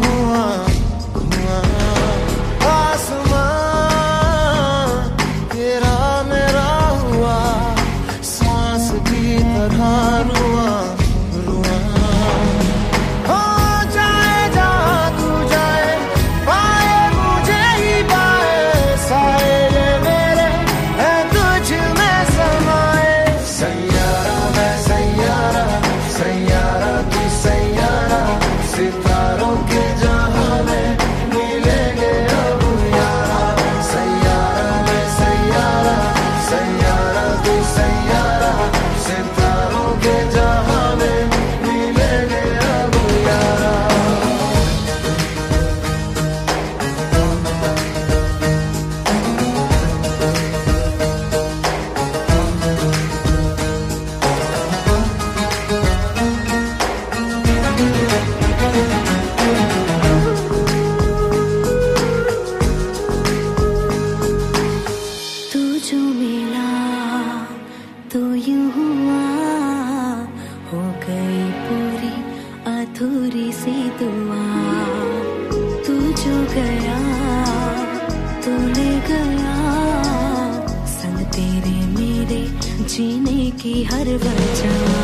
धुआं धुआं आसमां तेरा मेरा हुआ सांस की तरह रुआ गया तू गया। संग तेरे मेरे जीने की हर वजह।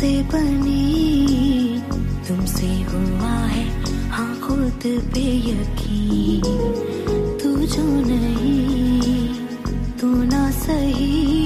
तुमसे बनी। तुमसे हुआ है हाँ खुद पे यकीन। तू जो नहीं, तू ना सही।